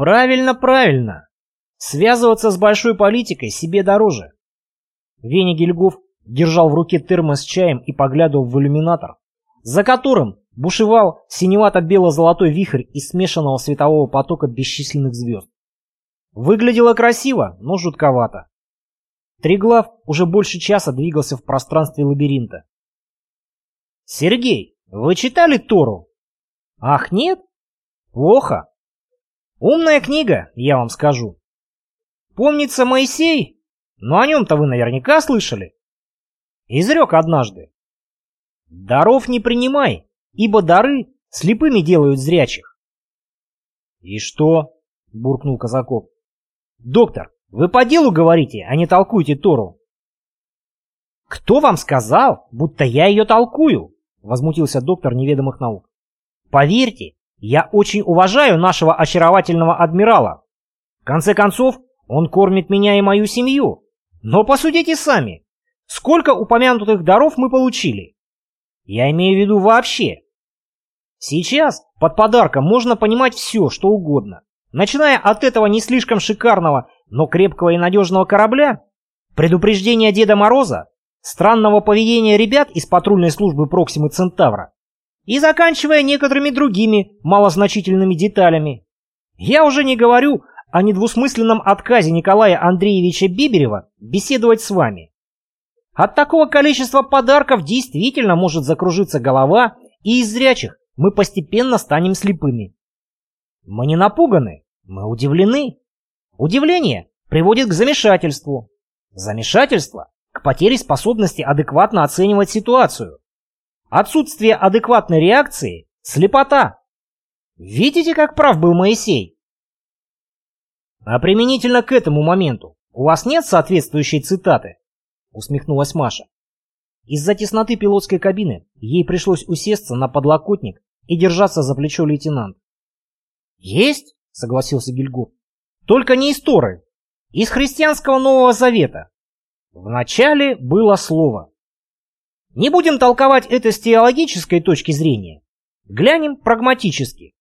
Правильно, правильно. Связываться с большой политикой себе дороже. Веня Гильгоф держал в руке термос с чаем и поглядывал в иллюминатор, за которым бушевал синевато-бело-золотой вихрь из смешанного светового потока бесчисленных звезд. Выглядело красиво, но жутковато. Триглав уже больше часа двигался в пространстве лабиринта. «Сергей, вы читали Тору?» «Ах, нет? Плохо. Умная книга, я вам скажу. Помнится Моисей, но о нем-то вы наверняка слышали. Изрек однажды. Даров не принимай, ибо дары слепыми делают зрячих. И что? Буркнул Казаков. Доктор, вы по делу говорите, а не толкуете Тору. Кто вам сказал, будто я ее толкую? Возмутился доктор неведомых наук. Поверьте, я очень уважаю нашего очаровательного адмирала. В конце концов, он кормит меня и мою семью. Но посудите сами, сколько упомянутых даров мы получили? Я имею в виду вообще. Сейчас под подарком можно понимать все, что угодно. Начиная от этого не слишком шикарного, но крепкого и надежного корабля, предупреждения Деда Мороза, странного поведения ребят из патрульной службы Проксимы Центавра и заканчивая некоторыми другими малозначительными деталями. Я уже не говорю о недвусмысленном отказе Николая Андреевича Биберева беседовать с вами. От такого количества подарков действительно может закружиться голова, и из зрячих мы постепенно станем слепыми. Мы не напуганы, мы удивлены. Удивление приводит к замешательству. Замешательство – к потере способности адекватно оценивать ситуацию. Отсутствие адекватной реакции – слепота. Видите, как прав был Моисей? А применительно к этому моменту у вас нет соответствующей цитаты? Усмехнулась Маша. Из-за тесноты пилотской кабины ей пришлось усесться на подлокотник и держаться за плечо лейтенант. «Есть?» — согласился Гильгоф. «Только не из Торы, из христианского Нового Завета. Вначале было слово. Не будем толковать это с теологической точки зрения. Глянем прагматически.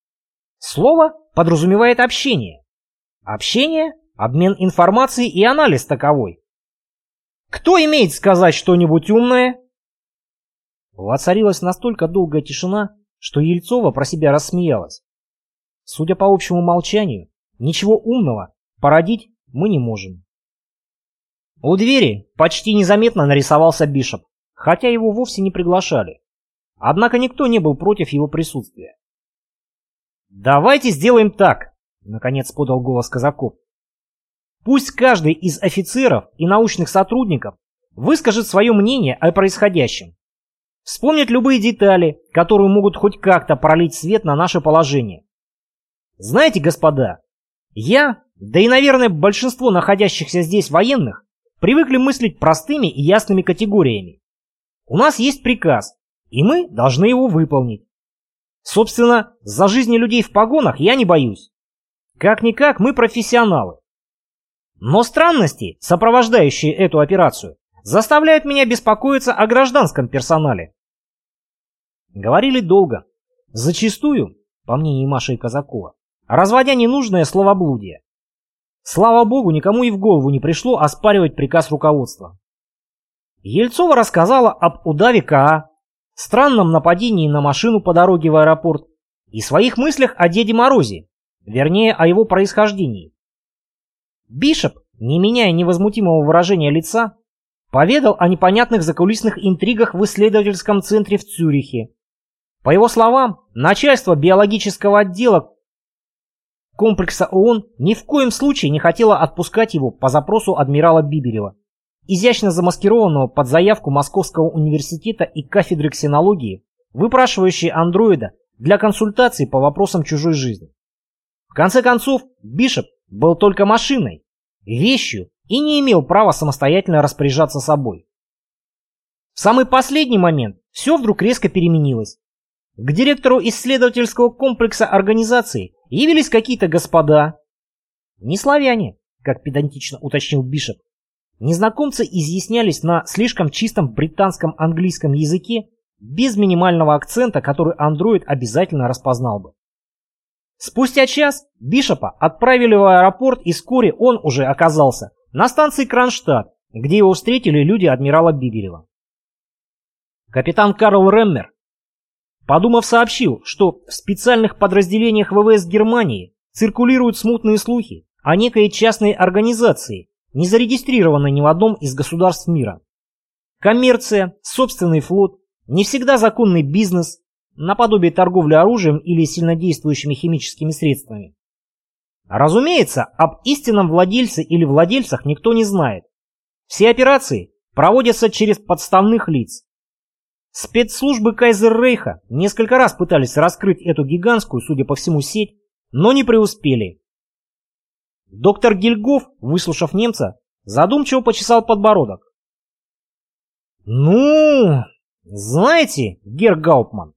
Слово подразумевает общение. Общение – обмен информацией и анализ таковой. Кто имеет сказать что-нибудь умное? Воцарилась настолько долгая тишина, что Ельцова про себя рассмеялась. Судя по общему молчанию, ничего умного породить мы не можем. У двери почти незаметно нарисовался Бишоп хотя его вовсе не приглашали. Однако никто не был против его присутствия. «Давайте сделаем так», — наконец подал голос Казаков. «Пусть каждый из офицеров и научных сотрудников выскажет свое мнение о происходящем. Вспомнит любые детали, которые могут хоть как-то пролить свет на наше положение. Знаете, господа, я, да и, наверное, большинство находящихся здесь военных, привыкли мыслить простыми и ясными категориями. У нас есть приказ, и мы должны его выполнить. Собственно, за жизни людей в погонах я не боюсь. Как-никак мы профессионалы. Но странности, сопровождающие эту операцию, заставляют меня беспокоиться о гражданском персонале. Говорили долго. Зачастую, по мнению Маши и Казакова, разводя ненужное словоблудие. Слава богу, никому и в голову не пришло оспаривать приказ руководства. Ельцова рассказала об удаве КА, странном нападении на машину по дороге в аэропорт и своих мыслях о Деде Морозе, вернее, о его происхождении. Бишоп, не меняя невозмутимого выражения лица, поведал о непонятных закулисных интригах в исследовательском центре в Цюрихе. По его словам, начальство биологического отдела комплекса ООН ни в коем случае не хотело отпускать его по запросу адмирала Биберева изящно замаскированного под заявку Московского университета и кафедры ксенологии, выпрашивающей андроида для консультаций по вопросам чужой жизни. В конце концов, Бишоп был только машиной, вещью и не имел права самостоятельно распоряжаться собой. В самый последний момент все вдруг резко переменилось. К директору исследовательского комплекса организации явились какие-то господа. Не славяне, как педантично уточнил Бишоп, Незнакомцы изъяснялись на слишком чистом британском английском языке без минимального акцента, который андроид обязательно распознал бы. Спустя час Бишопа отправили в аэропорт, и вскоре он уже оказался на станции Кронштадт, где его встретили люди адмирала Биберева. Капитан Карл Реммер, подумав, сообщил, что в специальных подразделениях ВВС Германии циркулируют смутные слухи о некой частной организации, не зарегистрированной ни в одном из государств мира. Коммерция, собственный флот, не всегда законный бизнес, наподобие торговли оружием или сильнодействующими химическими средствами. Разумеется, об истинном владельце или владельцах никто не знает. Все операции проводятся через подставных лиц. Спецслужбы Кайзер-Рейха несколько раз пытались раскрыть эту гигантскую, судя по всему, сеть, но не преуспели. Доктор Гильгоф, выслушав немца, задумчиво почесал подбородок. «Ну, знаете, Герр Гауптман,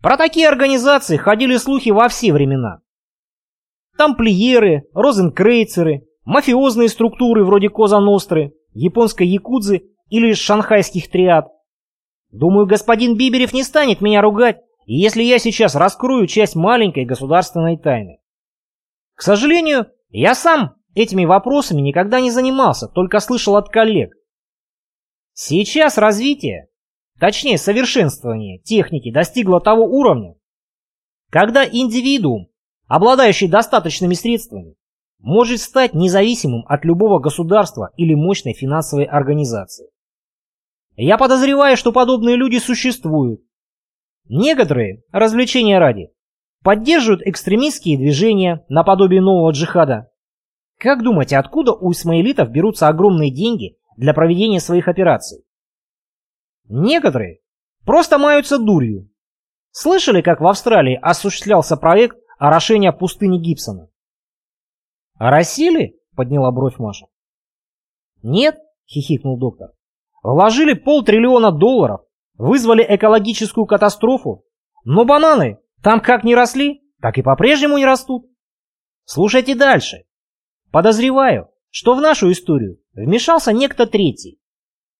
про такие организации ходили слухи во все времена. Тамплиеры, розенкрейцеры, мафиозные структуры вроде Коза Ностры, японской якудзы или шанхайских триад. Думаю, господин Биберев не станет меня ругать, если я сейчас раскрою часть маленькой государственной тайны. К сожалению, я сам этими вопросами никогда не занимался, только слышал от коллег. Сейчас развитие, точнее совершенствование техники достигло того уровня, когда индивидуум обладающий достаточными средствами, может стать независимым от любого государства или мощной финансовой организации. Я подозреваю, что подобные люди существуют. Некоторые, развлечения ради, поддерживают экстремистские движения наподобие нового джихада. Как думаете, откуда у исмаилитов берутся огромные деньги для проведения своих операций? Некоторые просто маются дурью. Слышали, как в Австралии осуществлялся проект орошения пустыни Гибсона. «Оросили?» — подняла бровь Маша. «Нет», — хихикнул доктор. «Вложили полтриллиона долларов, вызвали экологическую катастрофу, но бананы там как не росли, так и по-прежнему не растут. Слушайте дальше. Подозреваю, что в нашу историю вмешался некто третий.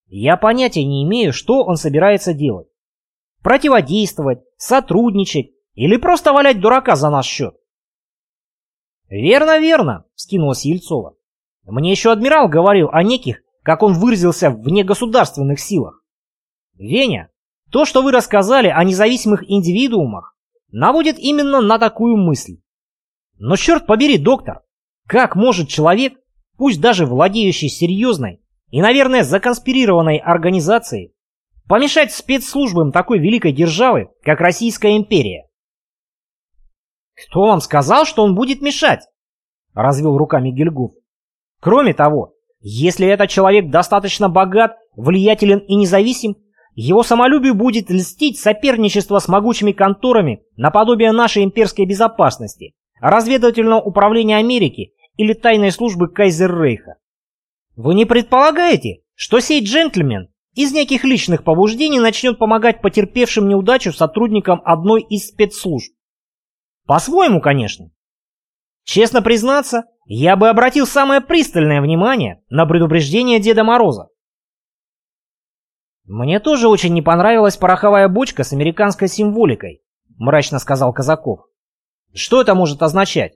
Я понятия не имею, что он собирается делать. Противодействовать, сотрудничать или просто валять дурака за наш счет? Верно, верно, скинулась Ельцова. Мне еще адмирал говорил о неких, как он выразился, внегосударственных силах. Веня, то, что вы рассказали о независимых индивидуумах, наводит именно на такую мысль. Но черт побери, доктор, как может человек, пусть даже владеющий серьезной и, наверное, законспирированной организацией, помешать спецслужбам такой великой державы, как Российская империя? «Кто вам сказал, что он будет мешать?» — развел руками Гильгуф. «Кроме того, если этот человек достаточно богат, влиятелен и независим, его самолюбию будет льстить соперничество с могучими конторами наподобие нашей имперской безопасности, разведывательного управления Америки или тайной службы Кайзеррейха. Вы не предполагаете, что сей джентльмен из неких личных побуждений начнет помогать потерпевшим неудачу сотрудникам одной из спецслужб? По-своему, конечно. Честно признаться, я бы обратил самое пристальное внимание на предупреждение Деда Мороза. «Мне тоже очень не понравилась пороховая бочка с американской символикой», мрачно сказал Казаков. «Что это может означать?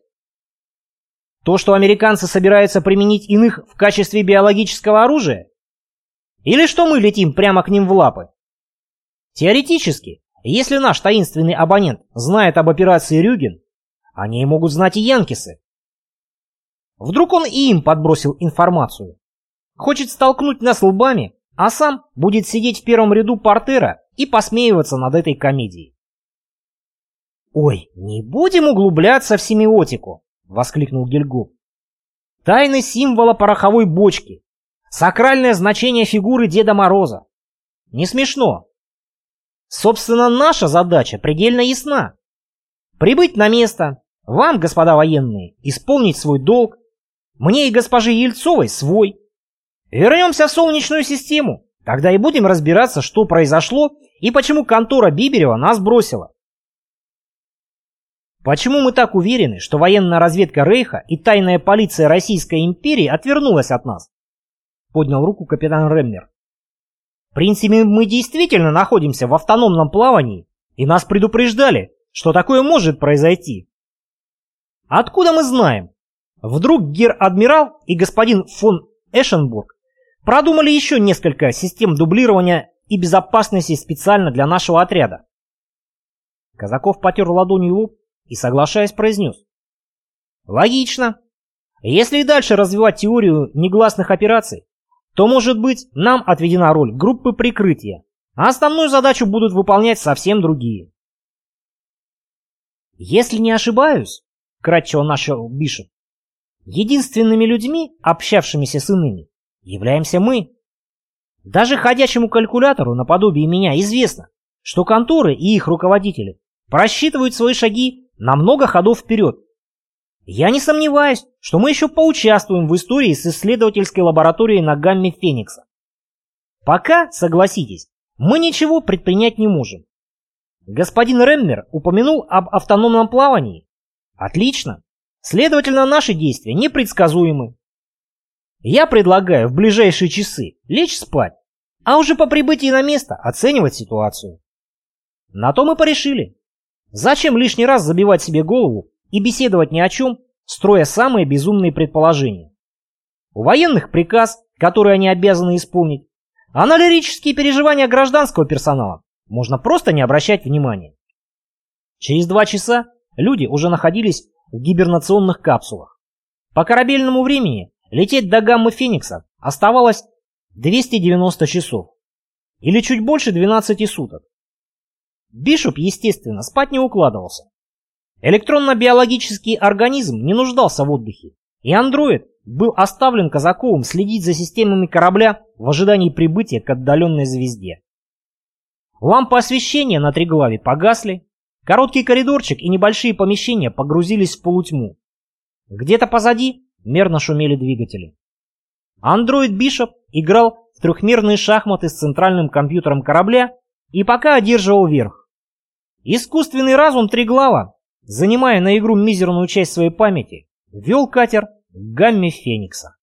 То, что американцы собираются применить иных в качестве биологического оружия? Или что мы летим прямо к ним в лапы? Теоретически, если наш таинственный абонент знает об операции Рюген, они могут знать и янкисы. Вдруг он и им подбросил информацию. Хочет столкнуть нас лбами, а сам будет сидеть в первом ряду портера и посмеиваться над этой комедией. «Ой, не будем углубляться в семиотику!» — воскликнул Гильгоф. «Тайны символа пороховой бочки, сакральное значение фигуры Деда Мороза. Не смешно, Собственно, наша задача предельно ясна. Прибыть на место, вам, господа военные, исполнить свой долг, мне и госпоже Ельцовой свой. Вернемся в Солнечную систему, тогда и будем разбираться, что произошло и почему контора Биберева нас бросила. Почему мы так уверены, что военная разведка Рейха и тайная полиция Российской империи отвернулась от нас? Поднял руку капитан Реммер. В принципе, мы действительно находимся в автономном плавании, и нас предупреждали, что такое может произойти. Откуда мы знаем? Вдруг гер-адмирал и господин фон Эшенбург продумали еще несколько систем дублирования и безопасности специально для нашего отряда. Казаков потер ладонью лоб и, соглашаясь, произнес. Логично. Если и дальше развивать теорию негласных операций, то, может быть, нам отведена роль группы прикрытия, а основную задачу будут выполнять совсем другие. Если не ошибаюсь, кратчево начал Бишоп, единственными людьми, общавшимися с иными, являемся мы. Даже ходячему калькулятору наподобие меня известно, что конторы и их руководители просчитывают свои шаги на много ходов вперед. Я не сомневаюсь, что мы еще поучаствуем в истории с исследовательской лабораторией на гамме Феникса. Пока, согласитесь, мы ничего предпринять не можем. Господин Реммер упомянул об автономном плавании. Отлично. Следовательно, наши действия непредсказуемы. Я предлагаю в ближайшие часы лечь спать, а уже по прибытии на место оценивать ситуацию. На то мы порешили. Зачем лишний раз забивать себе голову и беседовать ни о чем, строя самые безумные предположения? У военных приказ, который они обязаны исполнить, а на лирические переживания гражданского персонала можно просто не обращать внимания. Через два часа люди уже находились в гибернационных капсулах. По корабельному времени лететь до гаммы Феникса оставалось 290 часов, или чуть больше 12 суток. Бишоп, естественно, спать не укладывался. Электронно-биологический организм не нуждался в отдыхе, и андроид был оставлен Казаковым следить за системами корабля в ожидании прибытия к отдаленной звезде. Лампы освещения на Триглаве погасли, короткий коридорчик и небольшие помещения погрузились в полутьму. Где-то позади мерно шумели двигатели. Андроид Бишоп играл в трехмерные шахматы с центральным компьютером корабля и пока одерживал верх. Искусственный разум Триглава, занимая на игру мизерную часть своей памяти, вел катер к гамме Феникса.